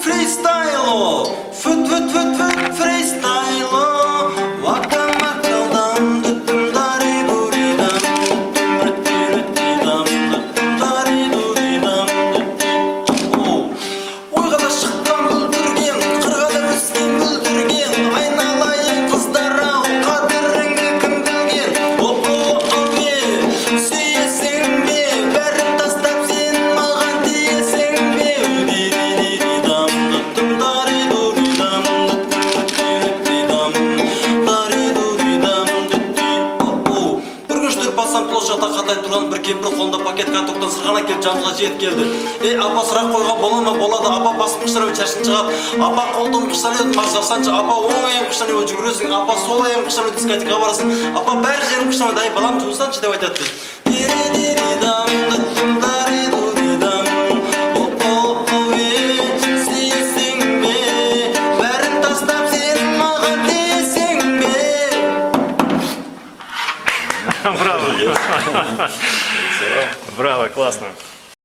Freestyle! Foot, foot, foot, foot, freestyle! Бассам площадьта қатайып тұрған бір кемпір қолында пакет картоптан сырғанап келіп жанымызға жетіп келді ей апа сұрақ қойған бола ма болады апа басым қыштырып шашын шығарып апа қолды қыштан едім мас жасаншы апа оң аяғын қыштан едім жүгіресің апа сол аяғын қыштан едім дискотекаға барасың апа бәрі жерім қыштан ей балам туылсаңшы деп айтады дейді Браво. Браво, классно.